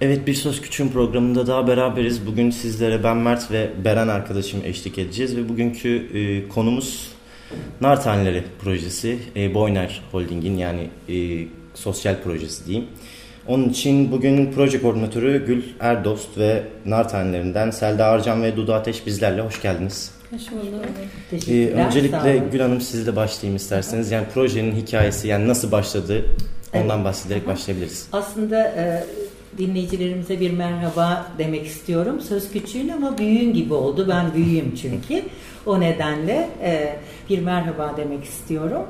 Evet Bir Söz Küçüğün programında daha beraberiz. Bugün sizlere ben Mert ve Beren arkadaşım eşlik edeceğiz ve bugünkü e, konumuz Nar Taneleri projesi. E, Boyner Holding'in yani e, sosyal projesi diyeyim. Onun için bugün proje koordinatörü Gül Erdost ve Nar Tanelerinden Selda Arcan ve Dudu Ateş bizlerle. Hoş geldiniz. Hoş bulduk. Ee, öncelikle Gül Hanım sizle başlayayım isterseniz. Yani projenin hikayesi yani nasıl başladı ondan evet. bahsederek başlayabiliriz. Aslında e, dinleyicilerimize bir merhaba demek istiyorum. Söz küçüğün ama büyüğün gibi oldu. Ben büyüğüm çünkü. O nedenle e, bir merhaba demek istiyorum.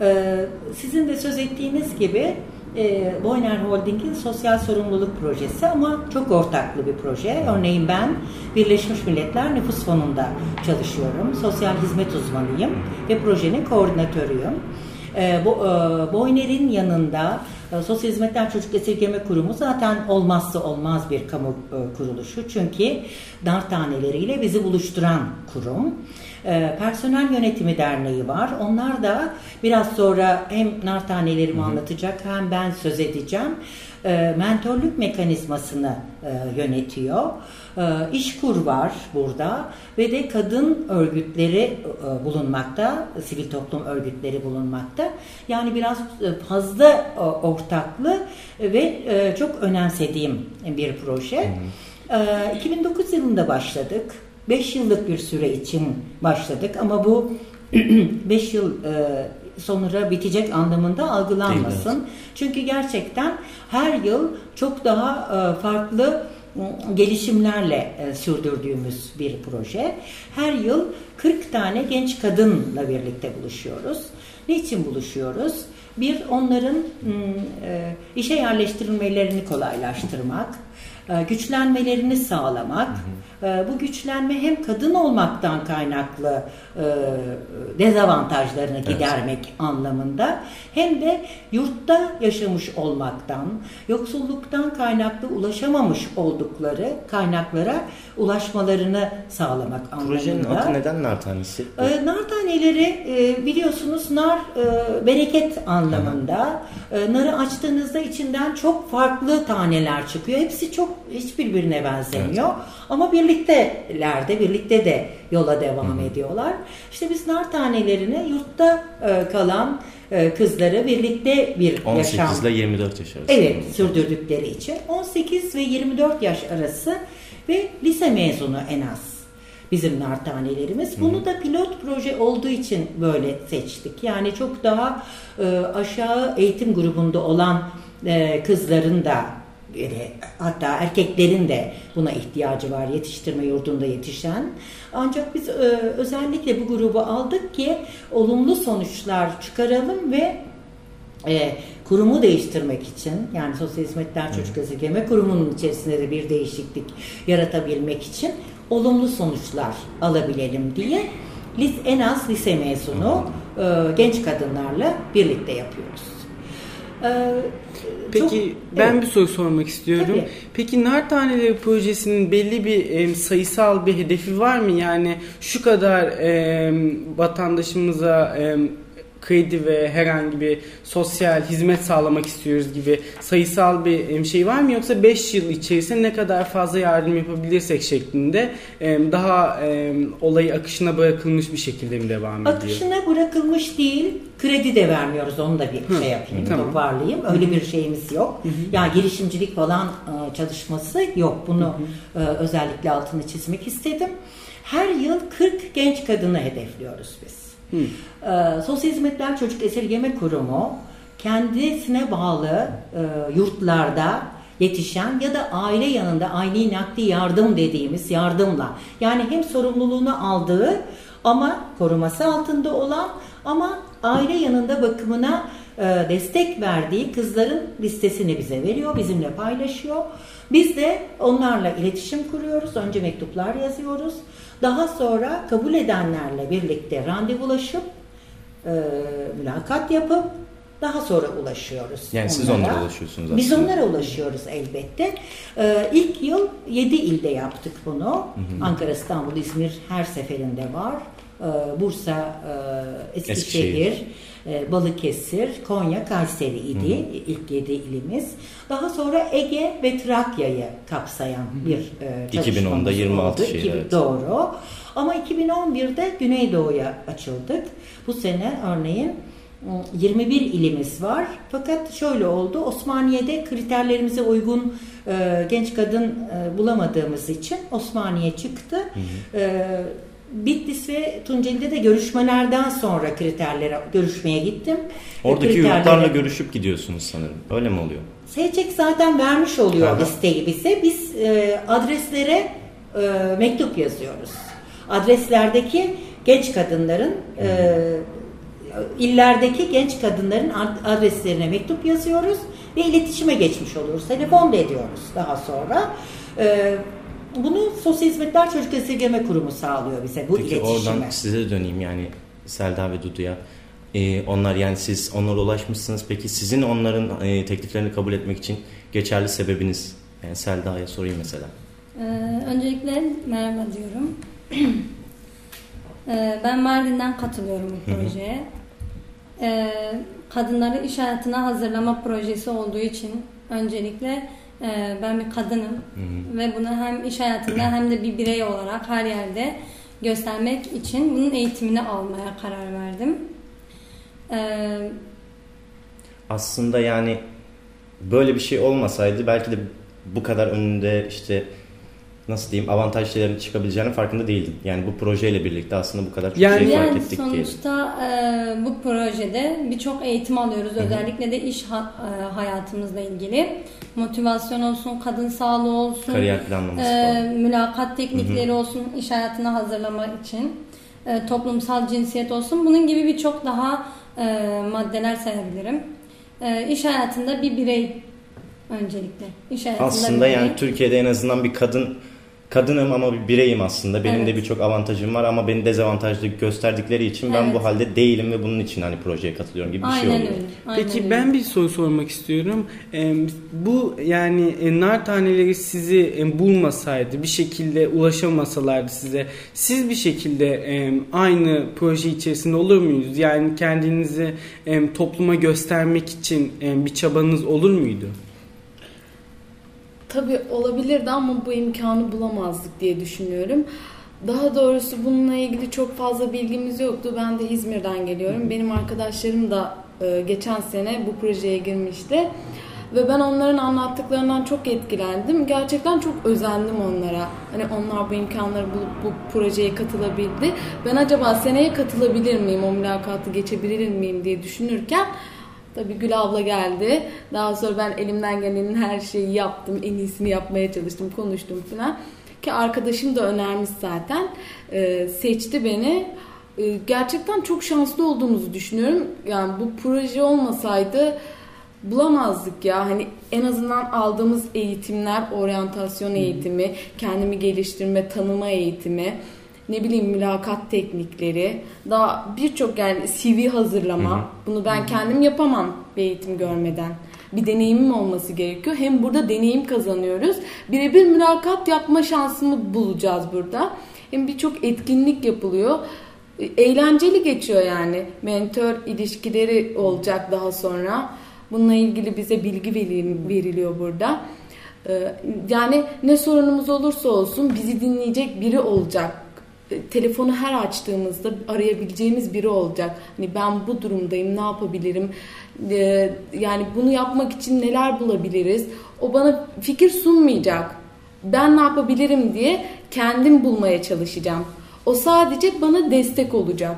E, sizin de söz ettiğiniz gibi e, Boyner Holding'in sosyal sorumluluk projesi ama çok ortaklı bir proje. Örneğin ben Birleşmiş Milletler Nüfus Fonu'nda çalışıyorum. Sosyal hizmet uzmanıyım ve projenin koordinatörüyüm. E, bo, e, Boyner'in yanında e, Sosyal Hizmetler Çocuk Esirgeme Kurumu zaten olmazsa olmaz bir kamu e, kuruluşu. Çünkü dar taneleriyle bizi buluşturan kurum. E, Personel Yönetimi Derneği var. Onlar da biraz sonra hem nar tanelerimi anlatacak hem ben söz edeceğim. Mentorluk mekanizmasını yönetiyor. İşkur var burada ve de kadın örgütleri bulunmakta, sivil toplum örgütleri bulunmakta. Yani biraz fazla ortaklı ve çok önemsediğim bir proje. Hı hı. 2009 yılında başladık. 5 yıllık bir süre için başladık ama bu 5 yıl sonra bitecek anlamında algılanmasın. Değil, Çünkü gerçekten her yıl çok daha farklı gelişimlerle sürdürdüğümüz bir proje. Her yıl 40 tane genç kadınla birlikte buluşuyoruz. Niçin buluşuyoruz? Bir, onların işe yerleştirilmelerini kolaylaştırmak, güçlenmelerini sağlamak, hı hı. Ee, bu güçlenme hem kadın olmaktan kaynaklı e, dezavantajlarını gidermek evet. anlamında hem de yurtta yaşamış olmaktan, yoksulluktan kaynaklı ulaşamamış oldukları kaynaklara ulaşmalarını sağlamak anlamında. Projenin adı neden nar tanesi? E, nar taneleri e, biliyorsunuz nar e, bereket anlamında. E, narı açtığınızda içinden çok farklı taneler çıkıyor. Hepsi çok hiçbirbirine benzemiyor. Evet. Ama birliktelerde, birlikte de yola devam Hı. ediyorlar. İşte biz nar tanelerini yurtta e, kalan e, kızları birlikte bir 18 yaşam... 18 ile 24 yaş arası. Evet, sürdürdükleri için. 18 ve 24 yaş arası ve lise mezunu en az bizim nar tanelerimiz. Bunu da pilot proje olduğu için böyle seçtik. Yani çok daha e, aşağı eğitim grubunda olan e, kızların da hatta erkeklerin de buna ihtiyacı var yetiştirme yurdunda yetişen. Ancak biz e, özellikle bu grubu aldık ki olumlu sonuçlar çıkaralım ve e, kurumu değiştirmek için yani Sosyal Hizmetler Çocuk Esirgeme Kurumu'nun içerisinde de bir değişiklik yaratabilmek için olumlu sonuçlar alabilelim diye en az lise mezunu e, genç kadınlarla birlikte yapıyoruz. Ee, Peki çok, ben evet. bir soru sormak istiyorum. Tabii. Peki nar taneleri projesinin belli bir e, sayısal bir hedefi var mı? Yani şu kadar e, vatandaşımıza e, kredi ve herhangi bir sosyal hizmet sağlamak istiyoruz gibi sayısal bir şey var mı yoksa 5 yıl içerisinde ne kadar fazla yardım yapabilirsek şeklinde daha olayı akışına bırakılmış bir şekilde mi devam ediyor? Akışına bırakılmış değil, kredi de vermiyoruz onu da bir Hı, şey yapayım, tamam. toparlayayım. Öyle bir şeyimiz yok. Hı hı. Yani girişimcilik falan e, çalışması yok. Bunu hı hı. E, özellikle altını çizmek istedim. Her yıl 40 genç kadını hedefliyoruz biz. Ee, Sosyal Hizmetler Çocuk Esirgeme Kurumu kendisine bağlı e, yurtlarda yetişen ya da aile yanında aile nakli yardım dediğimiz yardımla yani hem sorumluluğunu aldığı ama koruması altında olan ama aile yanında bakımına e, destek verdiği kızların listesini bize veriyor, bizimle paylaşıyor. Biz de onlarla iletişim kuruyoruz. Önce mektuplar yazıyoruz. Daha sonra kabul edenlerle birlikte randevulaşıp e, mülakat yapıp daha sonra ulaşıyoruz. Yani onlara. siz onlara ulaşıyorsunuz aslında. Biz onlara ulaşıyoruz elbette. Ee, ilk yıl 7 ilde yaptık bunu. Hı hı. Ankara, İstanbul, İzmir her seferinde var. E, Bursa, e, Eskişehir, Eskişehir. E, Balıkesir, Konya, Kayseri idi Hı. ilk yedi ilimiz. Daha sonra Ege ve Trakya'yı kapsayan bir e, 2010'da 26 oldu. şehir. Evet. Doğru. Ama 2011'de Güneydoğu'ya açıldık. Bu sene örneğin 21 ilimiz var. Fakat şöyle oldu. Osmaniye'de kriterlerimize uygun e, genç kadın e, bulamadığımız için Osmaniye çıktı. Hı hı. E, Bitlis ve Tunceli'de de görüşmelerden sonra kriterlere görüşmeye gittim. Oradaki kriterlere... yurtlarla görüşüp gidiyorsunuz sanırım. Öyle mi oluyor? Seçek zaten vermiş oluyor Aha. listeyi bize. Biz e, adreslere e, mektup yazıyoruz. Adreslerdeki genç kadınların e, illerdeki genç kadınların adreslerine mektup yazıyoruz ve iletişime geçmiş oluyoruz. Telefon da ediyoruz daha sonra. E, bunu Sosyal Hizmetler Çocuk Esirgeme Kurumu sağlıyor bize bu Peki iletişimi. oradan size döneyim yani Selda ve Dudu'ya. Ee, onlar yani siz onlara ulaşmışsınız. Peki sizin onların e, tekliflerini kabul etmek için geçerli sebebiniz? Yani Selda'ya sorayım mesela. Ee, öncelikle merhaba diyorum. ee, ben Mardin'den katılıyorum bu projeye. Ee, kadınları iş hayatına hazırlama projesi olduğu için öncelikle ee, ben bir kadınım hı hı. ve bunu hem iş hayatında hem de bir birey olarak her yerde göstermek için bunun eğitimini almaya karar verdim. Ee, Aslında yani böyle bir şey olmasaydı belki de bu kadar önünde işte nasıl diyeyim avantajların çıkabileceğinin farkında değildim. Yani bu projeyle birlikte aslında bu kadar çok yani, şey fark yani ettik sonuçta. Sonuçta e, bu projede birçok eğitim alıyoruz. Hı-hı. Özellikle de iş ha, e, hayatımızla ilgili. Motivasyon olsun, kadın sağlığı olsun. Kariyer planlaması e, Mülakat teknikleri Hı-hı. olsun iş hayatına hazırlama için. E, toplumsal cinsiyet olsun. Bunun gibi birçok daha e, maddeler sayabilirim. E, iş hayatında bir birey öncelikle. İş hayatında Aslında yani Türkiye'de en azından bir kadın kadınım ama bir bireyim aslında. Benim evet. de birçok avantajım var ama beni dezavantajlı gösterdikleri için evet. ben bu halde değilim ve bunun için hani projeye katılıyorum gibi bir şey Aynen şey oluyor. Öyle. Aynen Peki öyle. ben bir soru sormak istiyorum. Bu yani e, nar taneleri sizi e, bulmasaydı, bir şekilde ulaşamasalardı size, siz bir şekilde e, aynı proje içerisinde olur muydunuz? Yani kendinizi e, topluma göstermek için e, bir çabanız olur muydu? Tabii olabilirdi ama bu imkanı bulamazdık diye düşünüyorum. Daha doğrusu bununla ilgili çok fazla bilgimiz yoktu. Ben de İzmir'den geliyorum. Benim arkadaşlarım da e, geçen sene bu projeye girmişti. Ve ben onların anlattıklarından çok etkilendim. Gerçekten çok özendim onlara. Hani onlar bu imkanları bulup bu projeye katılabildi. Ben acaba seneye katılabilir miyim, o mülakatı geçebilir miyim diye düşünürken Tabii Gül abla geldi. Daha sonra ben elimden gelenin her şeyi yaptım. En iyisini yapmaya çalıştım, konuştum falan. Ki arkadaşım da önermiş zaten. Ee, seçti beni. Ee, gerçekten çok şanslı olduğumuzu düşünüyorum. Yani bu proje olmasaydı bulamazdık ya. Hani en azından aldığımız eğitimler, oryantasyon eğitimi, kendimi geliştirme, tanıma eğitimi ne bileyim mülakat teknikleri, daha birçok yani CV hazırlama. Hı-hı. Bunu ben kendim yapamam bir eğitim görmeden. Bir deneyimim olması gerekiyor. Hem burada deneyim kazanıyoruz. Birebir mülakat yapma şansımı bulacağız burada. Hem birçok etkinlik yapılıyor. Eğlenceli geçiyor yani. Mentor ilişkileri olacak daha sonra. Bununla ilgili bize bilgi veriliyor burada. Ee, yani ne sorunumuz olursa olsun bizi dinleyecek biri olacak telefonu her açtığımızda arayabileceğimiz biri olacak. Hani ben bu durumdayım, ne yapabilirim? Ee, yani bunu yapmak için neler bulabiliriz? O bana fikir sunmayacak. Ben ne yapabilirim diye kendim bulmaya çalışacağım. O sadece bana destek olacak.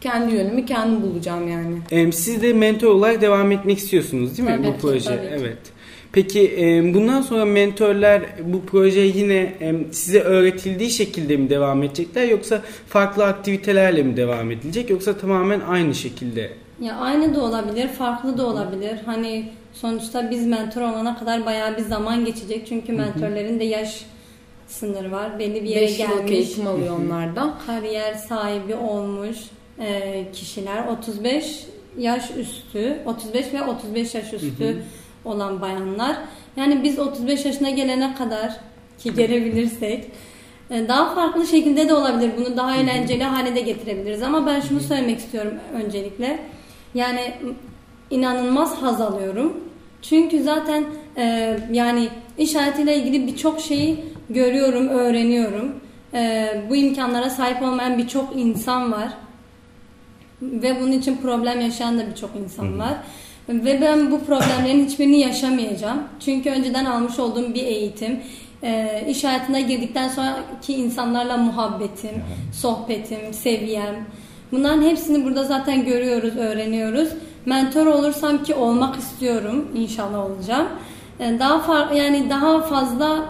Kendi yönümü kendim bulacağım yani. Siz de mentor olarak devam etmek istiyorsunuz değil mi tabii bu proje? Tabii. Evet. Peki bundan sonra mentorlar bu projeye yine size öğretildiği şekilde mi devam edecekler yoksa farklı aktivitelerle mi devam edilecek yoksa tamamen aynı şekilde? Ya aynı da olabilir, farklı da olabilir. Hani sonuçta biz mentor olana kadar bayağı bir zaman geçecek. Çünkü mentorların da yaş sınırı var. Belli bir yere Beş gelmiş. eğitim alıyor onlardan. Kariyer sahibi olmuş kişiler 35 yaş üstü, 35 ve 35 yaş üstü olan bayanlar. Yani biz 35 yaşına gelene kadar ki gelebilirsek E, daha farklı şekilde de olabilir. Bunu daha eğlenceli hale de getirebiliriz. Ama ben şunu söylemek istiyorum öncelikle. Yani inanılmaz haz alıyorum. Çünkü zaten e, yani iş hayatıyla ilgili birçok şeyi görüyorum, öğreniyorum. E, bu imkanlara sahip olmayan birçok insan var. Ve bunun için problem yaşayan da birçok insan var. Ve ben bu problemlerin hiçbirini yaşamayacağım. Çünkü önceden almış olduğum bir eğitim, e, iş hayatına girdikten sonraki insanlarla muhabbetim, sohbetim, seviyem. Bunların hepsini burada zaten görüyoruz, öğreniyoruz. Mentor olursam ki olmak istiyorum, inşallah olacağım. E, daha far, yani daha fazla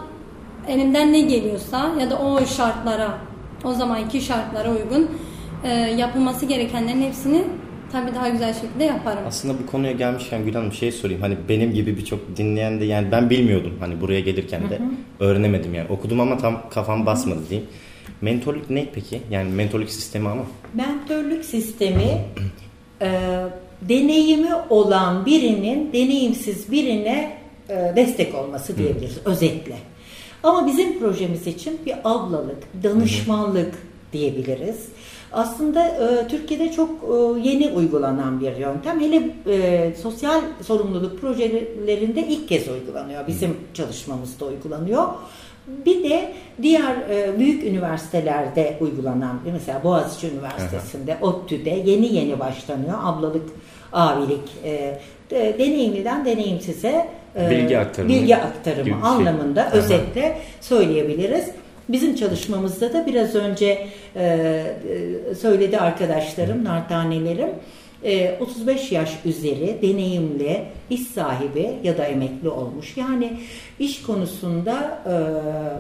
elimden ne geliyorsa ya da o şartlara, o zamanki şartlara uygun e, yapılması gerekenlerin hepsini tabii daha güzel şekilde yaparım. Aslında bu konuya gelmişken Gül Hanım şey sorayım. Hani benim gibi birçok dinleyen de yani ben bilmiyordum hani buraya gelirken de öğrenemedim yani. Okudum ama tam kafam basmadı diyeyim. Mentorluk ne peki? Yani mentorluk sistemi ama. Mentörlük sistemi e, deneyimi olan birinin deneyimsiz birine e, destek olması diyebiliriz özetle. Ama bizim projemiz için bir ablalık, danışmanlık diyebiliriz. Aslında e, Türkiye'de çok e, yeni uygulanan bir yöntem. Hele e, sosyal sorumluluk projelerinde ilk kez uygulanıyor. Bizim çalışmamızda uygulanıyor. Bir de diğer e, büyük üniversitelerde uygulanan, mesela Boğaziçi Üniversitesi'nde, ODTÜ'de yeni yeni başlanıyor. Ablalık, abilik, e, de, deneyimliden deneyimsize e, bilgi aktarımı, bilgi aktarımı şey. anlamında şey. özetle söyleyebiliriz. Bizim çalışmamızda da biraz önce e, söyledi arkadaşlarım, nartanelerim. 35 yaş üzeri deneyimli iş sahibi ya da emekli olmuş. Yani iş konusunda e,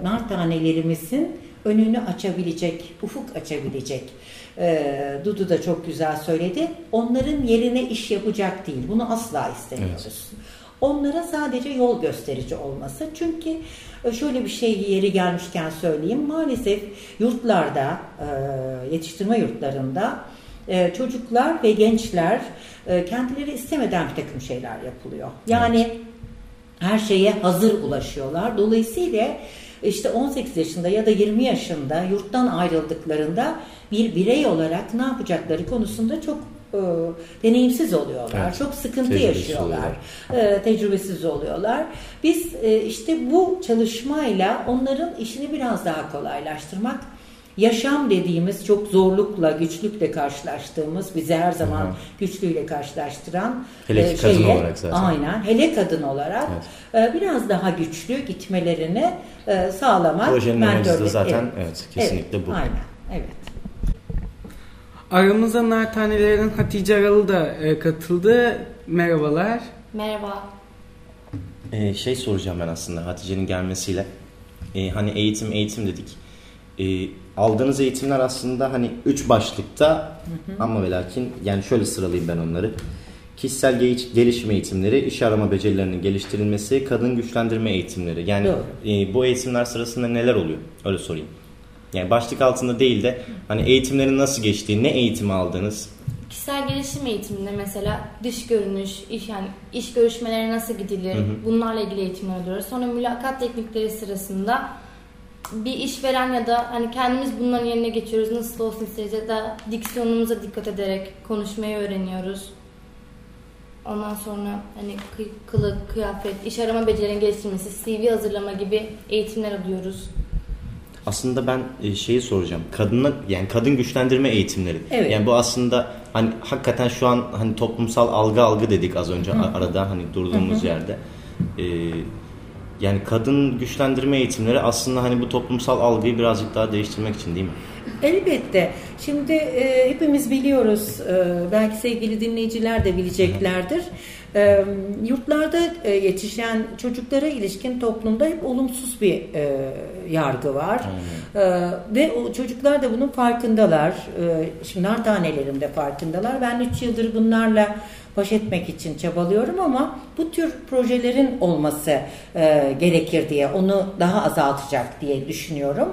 nar tanelerimizin önünü açabilecek, ufuk açabilecek. E, Dudu da çok güzel söyledi. Onların yerine iş yapacak değil. Bunu asla istemiyoruz. Evet. Onlara sadece yol gösterici olması. Çünkü şöyle bir şey yeri gelmişken söyleyeyim. Maalesef yurtlarda, yetiştirme yurtlarında e, çocuklar ve gençler e, kendileri istemeden bir takım şeyler yapılıyor. Yani her şeye hazır ulaşıyorlar. Dolayısıyla işte 18 yaşında ya da 20 yaşında yurttan ayrıldıklarında bir birey olarak ne yapacakları konusunda çok e, deneyimsiz oluyorlar. Evet. Çok sıkıntı tecrübesiz yaşıyorlar. E, tecrübesiz oluyorlar. Biz e, işte bu çalışmayla onların işini biraz daha kolaylaştırmak yaşam dediğimiz çok zorlukla, güçlükle karşılaştığımız, bizi her zaman Hı-hı. güçlüyle karşılaştıran hele ki kadın olarak zaten. Aynen. Hele kadın olarak evet. e, biraz daha güçlü gitmelerini e, sağlamak. Projenin amacı zaten evet, evet kesinlikle evet, bu. Aynen. Evet. Aramıza nar tanelerinin Hatice Aralı da e, katıldı. Merhabalar. Merhaba. Ee, şey soracağım ben aslında Hatice'nin gelmesiyle. Ee, hani eğitim eğitim dedik. Ee, aldığınız eğitimler aslında hani üç başlıkta hı hı. ama ve lakin yani şöyle sıralayayım ben onları. Kişisel gelişim eğitimleri, iş arama becerilerinin geliştirilmesi, kadın güçlendirme eğitimleri. Yani e, bu eğitimler sırasında neler oluyor? Öyle sorayım. Yani başlık altında değil de hani eğitimlerin nasıl geçtiği, ne eğitimi aldınız? Kişisel gelişim eğitiminde mesela dış görünüş, iş yani iş görüşmeleri nasıl gidilir, hı hı. bunlarla ilgili eğitimler alıyoruz. Sonra mülakat teknikleri sırasında bir işveren ya da hani kendimiz bunların yerine geçiyoruz. Nasıl olsun isteriz ya da diksiyonumuza dikkat ederek konuşmayı öğreniyoruz. Ondan sonra hani kılık, kıyafet, iş arama becerilerinin geliştirmesi, CV hazırlama gibi eğitimler alıyoruz. Aslında ben e, şeyi soracağım. Kadına yani kadın güçlendirme eğitimleri. Evet. Yani bu aslında hani hakikaten şu an hani toplumsal algı algı dedik az önce Hı. arada hani durduğumuz Hı. yerde. Ee, yani kadın güçlendirme eğitimleri aslında hani bu toplumsal algıyı birazcık daha değiştirmek için değil mi? Elbette. Şimdi e, hepimiz biliyoruz, e, belki sevgili dinleyiciler de bileceklerdir. E, yurtlarda e, yetişen çocuklara ilişkin toplumda hep olumsuz bir e, yargı var. E, ve o çocuklar da bunun farkındalar. E, şimdi nar tanelerinde farkındalar. Ben 3 yıldır bunlarla baş etmek için çabalıyorum ama bu tür projelerin olması e, gerekir diye onu daha azaltacak diye düşünüyorum.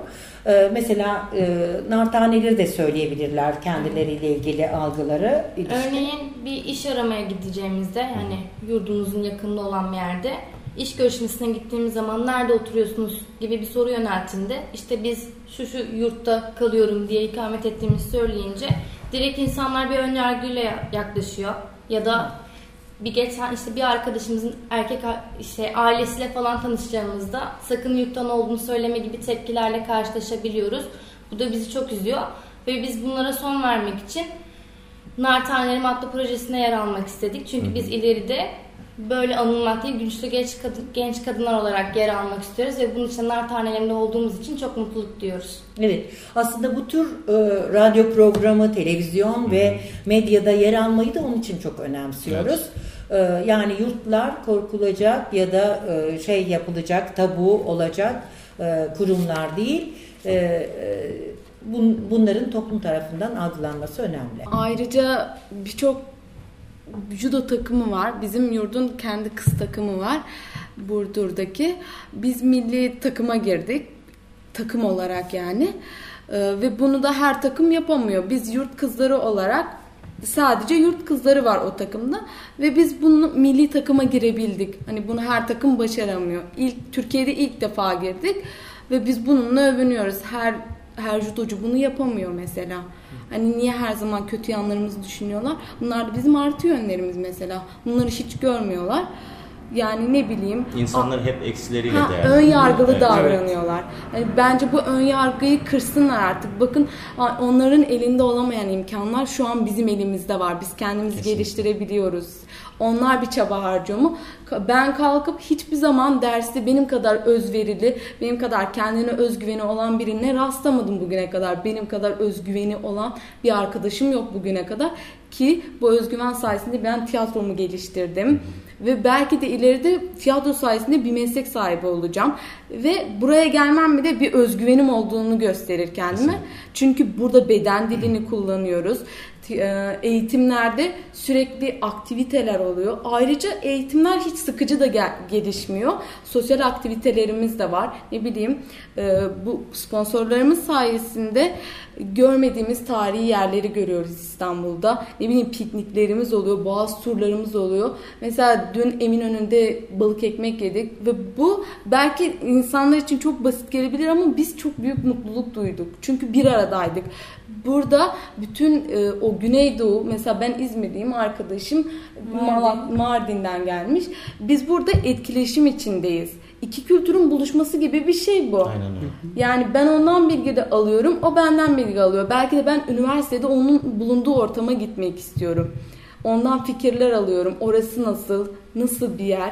E, mesela e, nartaneleri de söyleyebilirler kendileriyle ilgili algıları. Ilişkin. Örneğin bir iş aramaya gideceğimizde yani yurdumuzun yakında olan bir yerde iş görüşmesine gittiğimiz zaman nerede oturuyorsunuz gibi bir soru yöneltinde işte biz şu şu yurtta kalıyorum diye ikamet ettiğimizi söyleyince direkt insanlar bir ön yargıyla yaklaşıyor ya da bir geçen işte bir arkadaşımızın erkek işte ailesiyle falan tanışacağımızda sakın yurttan olduğunu söyleme gibi tepkilerle karşılaşabiliyoruz. Bu da bizi çok üzüyor ve biz bunlara son vermek için Nar Tanelerim adlı projesine yer almak istedik. Çünkü hı biz ileride böyle anılmak değil, güçlü genç, kadın, genç kadınlar olarak yer almak istiyoruz ve bunun için nar tanelerinde olduğumuz için çok mutluluk diyoruz. Evet, aslında bu tür e, radyo programı, televizyon hı. ve medyada yer almayı da onun için çok önemsiyoruz. Evet. E, yani yurtlar korkulacak ya da e, şey yapılacak, tabu olacak e, kurumlar değil. E, e, bun, bunların toplum tarafından algılanması önemli. Ayrıca birçok judo takımı var. Bizim yurdun kendi kız takımı var. Burdur'daki. Biz milli takıma girdik. Takım olarak yani. Ee, ve bunu da her takım yapamıyor. Biz yurt kızları olarak sadece yurt kızları var o takımda ve biz bunu milli takıma girebildik. Hani bunu her takım başaramıyor. İlk Türkiye'de ilk defa girdik ve biz bununla övünüyoruz. Her her judocu bunu yapamıyor mesela. Hani niye her zaman kötü yanlarımızı düşünüyorlar? Bunlar da bizim artı yönlerimiz mesela. Bunları hiç görmüyorlar. Yani ne bileyim. İnsanlar hep eksileriyle ha, Ön yargılı evet. davranıyorlar. Yani bence bu ön yargıyı kırsınlar artık. Bakın onların elinde olamayan imkanlar şu an bizim elimizde var. Biz kendimizi Kesinlikle. geliştirebiliyoruz. Onlar bir çaba harcıyor mu? Ben kalkıp hiçbir zaman derste benim kadar özverili, benim kadar kendine özgüveni olan birine rastlamadım bugüne kadar. Benim kadar özgüveni olan bir arkadaşım yok bugüne kadar. Ki bu özgüven sayesinde ben tiyatromu geliştirdim. Ve belki de ileride tiyatro sayesinde bir meslek sahibi olacağım. Ve buraya gelmem mi de bir özgüvenim olduğunu gösterir kendime. Çünkü burada beden dilini kullanıyoruz. E, eğitimlerde sürekli aktiviteler oluyor. Ayrıca eğitimler hiç sıkıcı da gel- gelişmiyor. Sosyal aktivitelerimiz de var. Ne bileyim e, bu sponsorlarımız sayesinde görmediğimiz tarihi yerleri görüyoruz İstanbul'da. Ne bileyim pikniklerimiz oluyor, boğaz turlarımız oluyor. Mesela dün Eminönü'nde balık ekmek yedik ve bu belki insanlar için çok basit gelebilir ama biz çok büyük mutluluk duyduk. Çünkü bir aradaydık. Burada bütün e, o Güneydoğu mesela ben İzmirliyim arkadaşım Mardin. Mardin'den gelmiş. Biz burada etkileşim içindeyiz. İki kültürün buluşması gibi bir şey bu. Aynen öyle. Yani ben ondan bilgi de alıyorum, o benden bilgi alıyor. Belki de ben üniversitede onun bulunduğu ortama gitmek istiyorum. Ondan fikirler alıyorum. Orası nasıl, nasıl bir yer?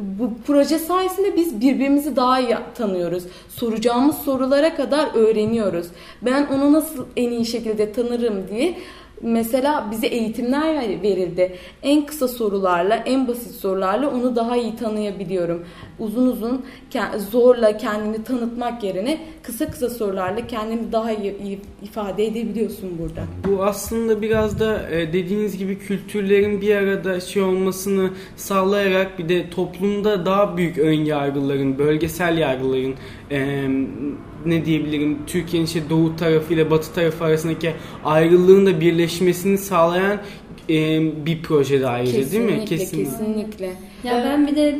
bu proje sayesinde biz birbirimizi daha iyi tanıyoruz. Soracağımız sorulara kadar öğreniyoruz. Ben onu nasıl en iyi şekilde tanırım diye Mesela bize eğitimler verildi. En kısa sorularla, en basit sorularla onu daha iyi tanıyabiliyorum. Uzun uzun zorla kendini tanıtmak yerine kısa kısa sorularla kendini daha iyi ifade edebiliyorsun burada. Bu aslında biraz da e, dediğiniz gibi kültürlerin bir arada şey olmasını sağlayarak bir de toplumda daha büyük ön yargıların, bölgesel yargıların ne diyebilirim Türkiye'nin işte doğu tarafı ile batı tarafı arasındaki ayrılığın da birleşmesini sağlayan e, bir proje de ayrıca kesinlikle, değil mi? Kesinlikle. Kesinlikle. Ya evet. ben bir de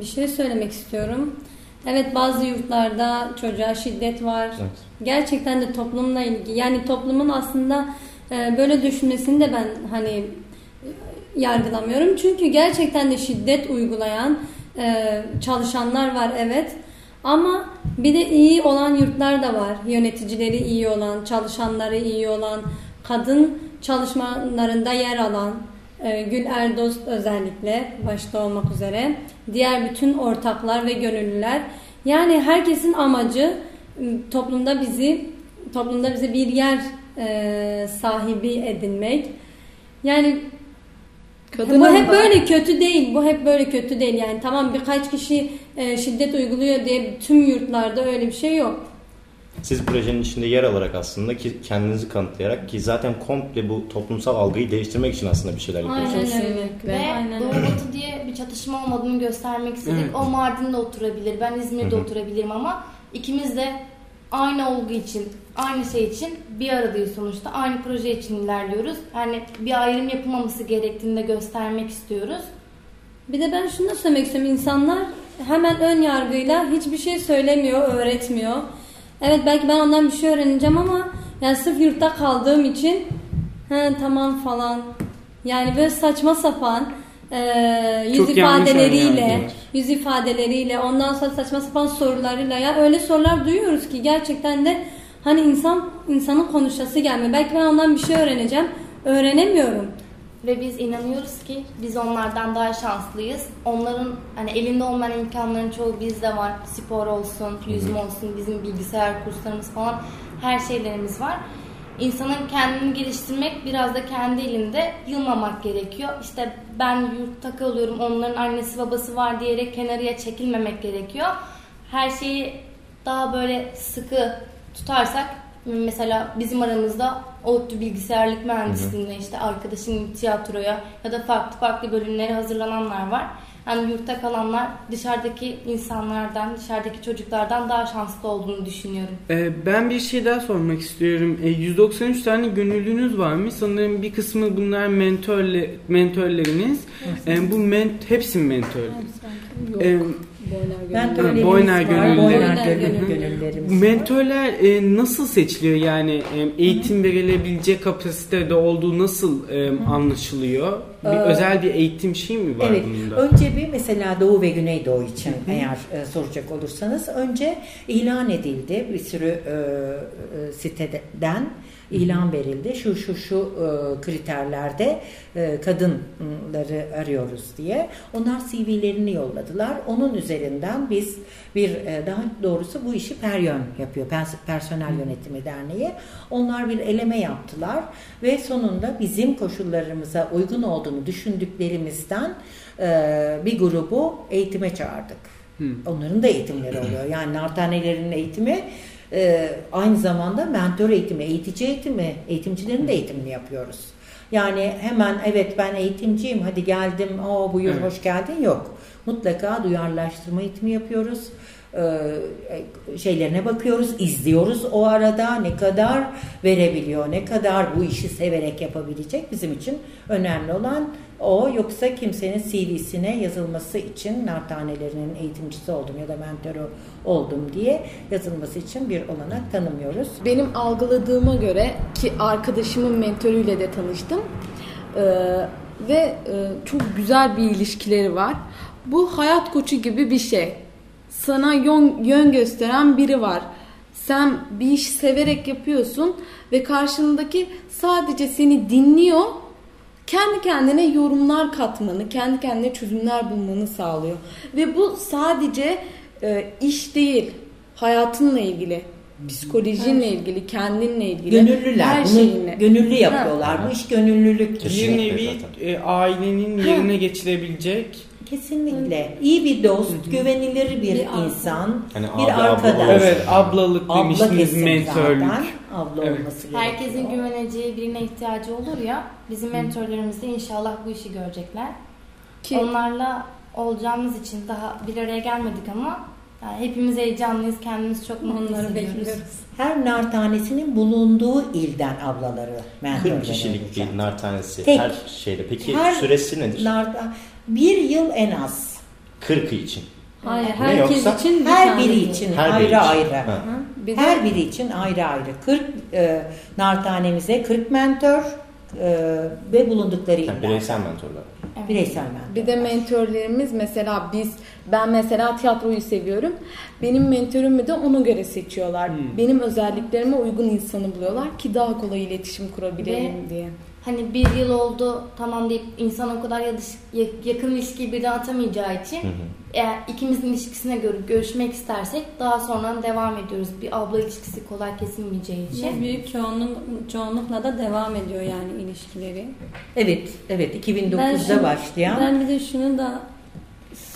bir şey söylemek istiyorum. Evet bazı yurtlarda çocuğa şiddet var. Evet. Gerçekten de toplumla ilgili. Yani toplumun aslında e, böyle düşünmesini de ben hani yargılamıyorum. Çünkü gerçekten de şiddet uygulayan e, çalışanlar var evet. Ama bir de iyi olan yurtlar da var. Yöneticileri iyi olan, çalışanları iyi olan, kadın çalışmalarında yer alan, e, Gül Erdost özellikle başta olmak üzere, diğer bütün ortaklar ve gönüllüler. Yani herkesin amacı toplumda bizi toplumda bize bir yer e, sahibi edinmek. Yani Kadının bu hep böyle kötü değil. Bu hep böyle kötü değil. Yani tamam birkaç kişi e, şiddet uyguluyor diye tüm yurtlarda öyle bir şey yok. Siz projenin içinde yer alarak aslında ki kendinizi kanıtlayarak ki zaten komple bu toplumsal algıyı değiştirmek için aslında bir şeyler yapıyorsunuz. Aynen öyle. Ve Aynen Doğu Batı diye bir çatışma olmadığını göstermek istedik. Evet. O Mardin'de oturabilir, ben İzmir'de Hı-hı. oturabilirim ama ikimiz de aynı olgu için, aynı şey için bir aradayız sonuçta. Aynı proje için ilerliyoruz. Yani bir ayrım yapılmaması gerektiğini de göstermek istiyoruz. Bir de ben şunu da söylemek istiyorum. İnsanlar hemen ön yargıyla hiçbir şey söylemiyor, öğretmiyor. Evet belki ben ondan bir şey öğreneceğim ama yani sırf yurtta kaldığım için he tamam falan. Yani böyle saçma sapan e, yüz Çok ifadeleriyle, yüz ifadeleriyle, ondan sonra saçma sapan sorularıyla ya öyle sorular duyuyoruz ki gerçekten de hani insan insanın konuşası gelmiyor. Belki ben ondan bir şey öğreneceğim. Öğrenemiyorum. Ve biz inanıyoruz ki biz onlardan daha şanslıyız. Onların hani elinde olmayan imkanların çoğu bizde var. Spor olsun, yüzme olsun, bizim bilgisayar kurslarımız falan her şeylerimiz var. İnsanın kendini geliştirmek biraz da kendi elinde yılmamak gerekiyor. İşte ben yurtta kalıyorum, onların annesi babası var diyerek kenarıya çekilmemek gerekiyor. Her şeyi daha böyle sıkı tutarsak mesela bizim aramızda ODTÜ bilgisayarlık mühendisliğinde işte arkadaşının tiyatroya ya da farklı farklı bölümlere hazırlananlar var. Yani yurtta kalanlar dışarıdaki insanlardan, dışarıdaki çocuklardan daha şanslı olduğunu düşünüyorum. Ee, ben bir şey daha sormak istiyorum. Ee, 193 tane gönüllünüz varmış. Sanırım bir kısmı bunlar mentörle, mentörleriniz. Ee, bu ment hepsi mentör? Yok. Ee, Boyner Ben de Boyner gönüllüleri. Mentörler e, nasıl seçiliyor yani e, eğitim verilebilecek kapasitede olduğu nasıl e, anlaşılıyor? Bir Ee, özel bir eğitim şey mi var Evet. bunda? Önce bir mesela Doğu ve Güneydoğu için eğer e, soracak olursanız önce ilan edildi bir sürü e, e, siteden ilan verildi. Şu şu şu e, kriterlerde e, kadınları arıyoruz diye. Onlar CV'lerini yolladılar. Onun üzerinden biz bir e, daha doğrusu bu işi Peryon yapıyor. Pers- Personel Yönetimi Derneği. Onlar bir eleme yaptılar ve sonunda bizim koşullarımıza uygun olduğunu düşündüklerimizden e, bir grubu eğitime çağırdık. Onların da eğitimleri oluyor. Yani nartanelerinin eğitimi e, aynı zamanda mentor eğitimi, eğitici eğitimi, eğitimcilerin de eğitimini yapıyoruz. Yani hemen evet ben eğitimciyim hadi geldim o buyur Evet. hoş geldin yok. Mutlaka duyarlaştırma eğitimi yapıyoruz. Ee, şeylerine bakıyoruz, izliyoruz o arada ne kadar verebiliyor, ne kadar bu işi severek yapabilecek bizim için önemli olan o yoksa kimsenin CV'sine yazılması için nartanelerinin eğitimcisi oldum ya da mentörü oldum diye yazılması için bir olanak tanımıyoruz. Benim algıladığıma göre ki arkadaşımın mentörüyle de tanıştım Ee, ve e, çok güzel bir ilişkileri var. Bu hayat koçu gibi bir şey. Sana yön, yön gösteren biri var. Sen bir iş severek yapıyorsun ve karşındaki sadece seni dinliyor. Kendi kendine yorumlar katmanı, kendi kendine çözümler bulmanı sağlıyor. Ve bu sadece e, iş değil, hayatınla ilgili, psikolojinle ilgili, kendinle ilgili. Gönüllüler, her bunu şeyinle. gönüllü yapıyorlar. Bu iş gönüllülük. Bir nevi e, ailenin yerine geçirebilecek Kesinlikle. İyi bir dost, güvenilir bir, Bir abla. insan, Hani bir abla arkadaş. olsun. Evet ablalık Abla demiştiniz mentörlük. zaten. Abla Evet. olması gerekiyor. Herkesin güveneceği birine ihtiyacı olur ya. Bizim mentörlerimiz de inşallah bu işi görecekler. Ki Onlarla olacağımız için daha bir araya gelmedik ama yani hepimiz heyecanlıyız. Kendimiz çok mutlu Onları hissediyoruz. bekliyoruz. Her nar tanesinin bulunduğu ilden ablaları, mentörleri 40 kişilik bir nar tanesi Tek. her şeyde. Peki Her süresi nedir? Narda bir yıl en az. 40 için. Hayır, Ne herkes yoksa? için bir Her biri için Her ayrı biri için. ayrı. Ha. bir de Her biri için ayrı ayrı. 40 e, nar tanemize 40 mentör e, ve bulundukları Yani iller. bireysel mentorlar. Evet. Bireysel mentör. Bir de mentörlerimiz mesela biz ben mesela tiyatroyu seviyorum. Benim mentörümü de ona göre seçiyorlar. Benim özelliklerime uygun insanı buluyorlar ki daha kolay iletişim kurabilelim Ve- diye. Hani bir yıl oldu tamam deyip insan o kadar yakın ilişkiyi birden atamayacağı için eğer ikimizin ilişkisine göre görüşmek istersek daha sonra devam ediyoruz. Bir abla ilişkisi kolay kesilmeyeceği için. Ve büyük çoğunluk, çoğunlukla da devam ediyor yani ilişkileri. Evet, evet 2009'da Ben şunu- başlayan Ben bir de şunu da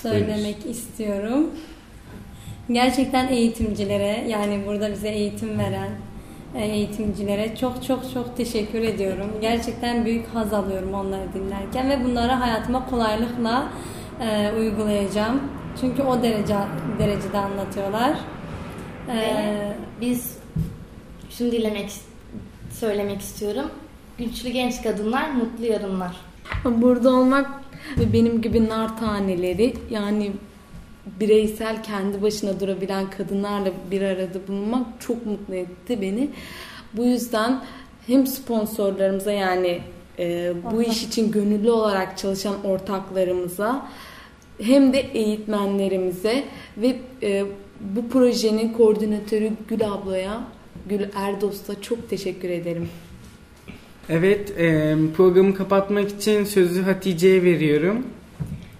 söylemek istiyorum. Gerçekten eğitimcilere yani burada bize eğitim veren eğitimcilere çok çok çok teşekkür ediyorum. Gerçekten büyük haz alıyorum onları dinlerken ve bunları hayatıma kolaylıkla e, uygulayacağım. Çünkü o derece derecede anlatıyorlar. E, Ve biz şunu dilemek, söylemek istiyorum. Güçlü genç kadınlar, mutlu yarınlar. Burada olmak ve benim gibi nar taneleri yani bireysel kendi başına durabilen kadınlarla bir arada bulunmak çok mutlu etti beni. Bu yüzden hem sponsorlarımıza yani e, bu iş için gönüllü olarak çalışan ortaklarımıza hem de eğitmenlerimize ve e, bu projenin koordinatörü Gül ablaya, Gül Erdos'ta çok teşekkür ederim. Evet, e, programı kapatmak için sözü Hatice'ye veriyorum.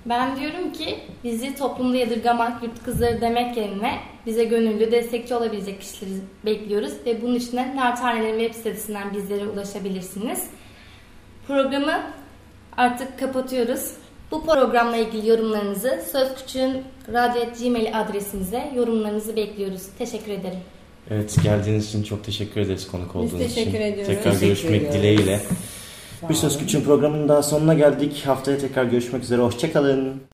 Ben diyorum ki bizi toplumda yadırgamak, yurt kızları demek yerine bize gönüllü, destekçi olabilecek kişileri bekliyoruz. Ve bunun için de Nar Tanelerin web sitesinden bizlere ulaşabilirsiniz. Programı artık kapatıyoruz. Bu programla ilgili yorumlarınızı Söz Küçüğün radyo.gmail adresinize yorumlarınızı bekliyoruz. Teşekkür ederim. Evet geldiğiniz için çok teşekkür ederiz konuk olduğunuz için. teşekkür ediyoruz. Tekrar Teşekkür görüşmek ediyoruz. dileğiyle. Bir Söz. Küçüğün programının daha sonuna geldik. Haftaya tekrar görüşmek üzere. Hoşçakalın.